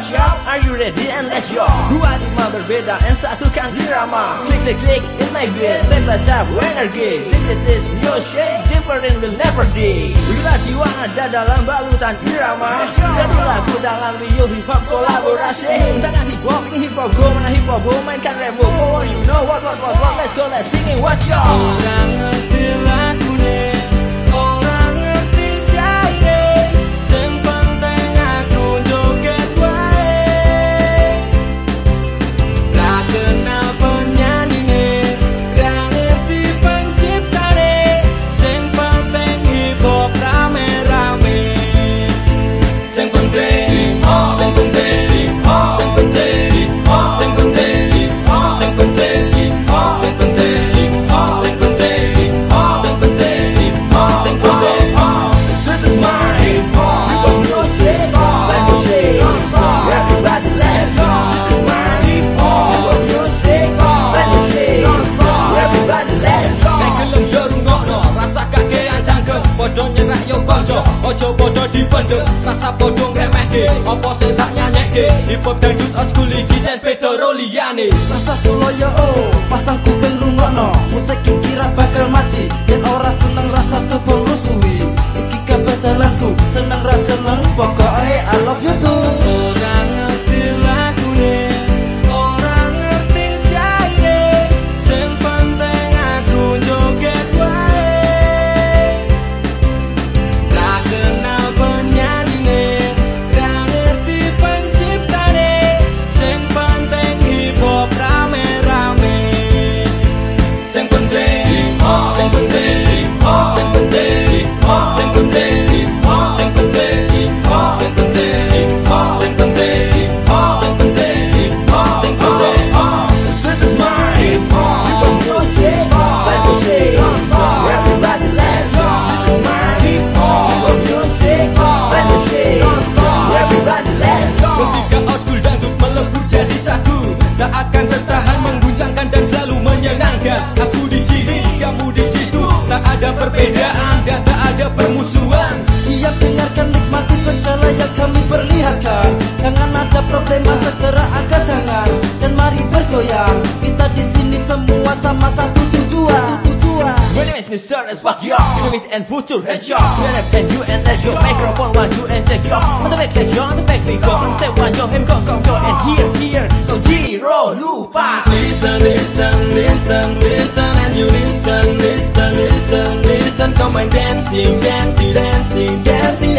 you ready and let's go Dua lima berbeda and satukan irama Klik klik klik in my way Step by step energy This is your shade Different will never be Bila jiwa ada dalam balutan irama Jadi lagu dalam video hip hop kolaborasi Tangan hip hop ini hip hop go mana hip hop go mainkan remo Oh you know what what what what Let's go let's sing it what's your Rasa bodoh ngremehke Apa sing tak nyanyekke Hip hop dangdut old school iki jen pedoro liyane Rasa solo yo oh Pasang kuping rungokno Musik kira bakal mati Dan ora seneng rasa coba mari Kita di sini semua sama satu tujuan. My name is Mr. Esbagyo Innovate and future headshot We're up. And you and let's go Microphone one you and take go On the back let's on the back we go On the step one yo him go go go And here here go zero lupa. Listen listen listen listen and you listen listen listen listen. Come and dancing dancing dancing dancing